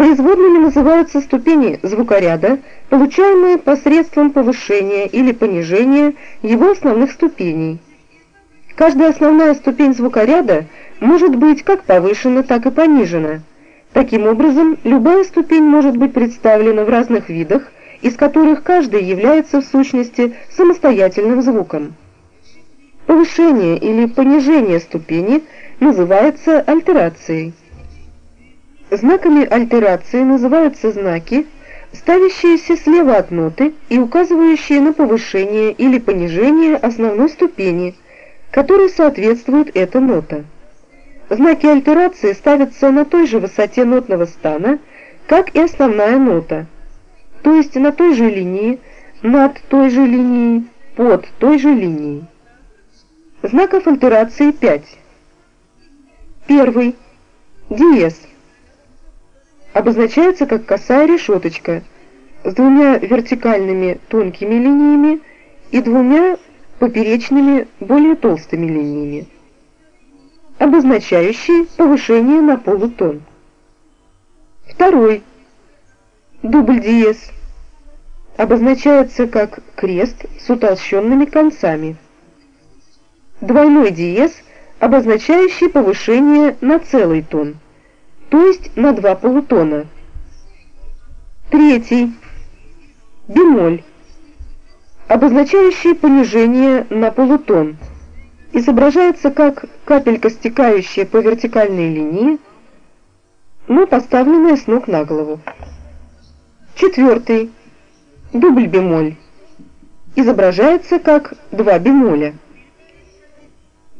Производными называются ступени звукоряда, получаемые посредством повышения или понижения его основных ступеней. Каждая основная ступень звукоряда может быть как повышена, так и понижена. Таким образом, любая ступень может быть представлена в разных видах, из которых каждый является в сущности самостоятельным звуком. Повышение или понижение ступени называется альтерацией. Знаками альтерации называются знаки, ставящиеся слева от ноты и указывающие на повышение или понижение основной ступени, которой соответствует эта нота. Знаки альтерации ставятся на той же высоте нотного стана, как и основная нота, то есть на той же линии, над той же линией, под той же линией. Знаков альтерации 5. Первый. Диез. Обозначается как косая решеточка с двумя вертикальными тонкими линиями и двумя поперечными более толстыми линиями обозначающий повышение на полутон. Второй. Дубль диез обозначается как крест с утолщенными концами. Двойной диез, обозначающий повышение на целый тон, то есть на два полутона. Третий. Бемоль, обозначающий понижение на полутон изображается как капелька, стекающая по вертикальной линии, но поставленная с ног на голову. Четвертый. Дубль бемоль. Изображается как два бемоля.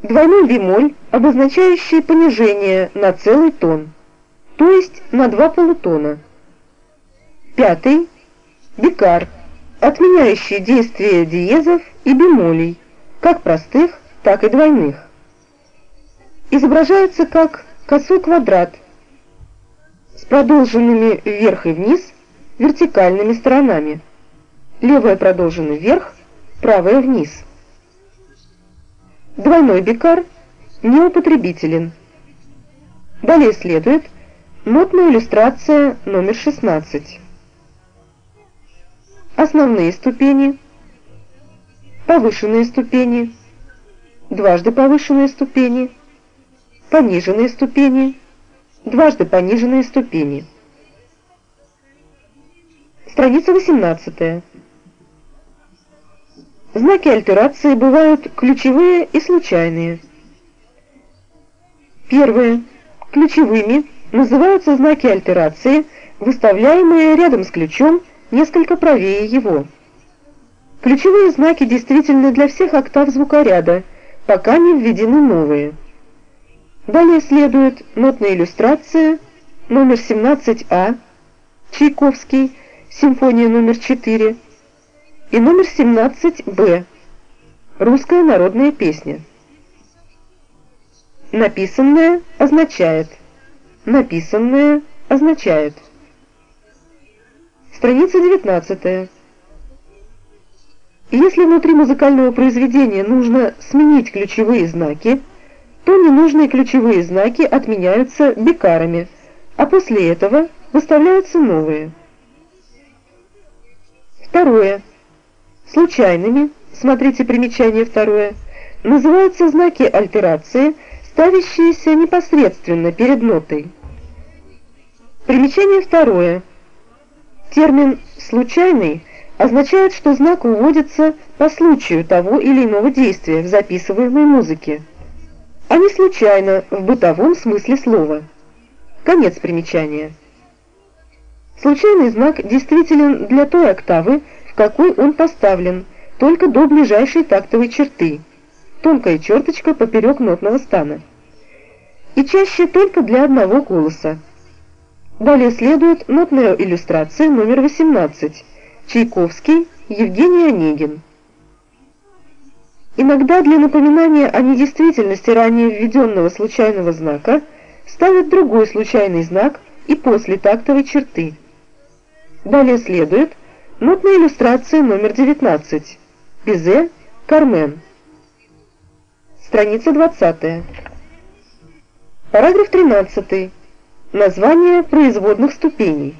Двойной бемоль, обозначающий понижение на целый тон, то есть на два полутона. Пятый. Бикар, отменяющий действие диезов и бемолей, как простых, так и двойных. Изображается как косой квадрат с продолженными вверх и вниз вертикальными сторонами. Левая продолжена вверх, правая вниз. Двойной бикар неупотребителен. Далее следует нотная иллюстрация номер 16. Основные ступени, повышенные ступени, дважды повышенные ступени, пониженные ступени, дважды пониженные ступени. Страница 18. Знаки альтерации бывают ключевые и случайные. Первые. Ключевыми называются знаки альтерации, выставляемые рядом с ключом несколько правее его. Ключевые знаки действительны для всех октав звукоряда – пока не введены новые. Далее следует нотная иллюстрация номер 17А, Чайковский, симфония номер 4, и номер 17Б, русская народная песня. Написанное означает. Написанное означает. Страница 19. Если внутри музыкального произведения нужно сменить ключевые знаки, то ненужные ключевые знаки отменяются бикарами, а после этого выставляются новые. Второе. Случайными, смотрите примечание второе, называются знаки альтерации, ставящиеся непосредственно перед нотой. Примечание второе. Термин «случайный» означает, что знак выводится по случаю того или иного действия в записываемой музыке, а не случайно в бытовом смысле слова. Конец примечания. Случайный знак действителен для той октавы, в какой он поставлен, только до ближайшей тактовой черты, тонкая черточка поперек нотного стана. И чаще только для одного голоса. Далее следует нотная иллюстрация номер 18 Чайковский, Евгений Онегин. Иногда для напоминания о недействительности ранее введенного случайного знака ставят другой случайный знак и после тактовой черты. Далее следует нотная иллюстрация номер 19. Бизе, Кармен. Страница 20. Параграф 13. Название производных ступеней.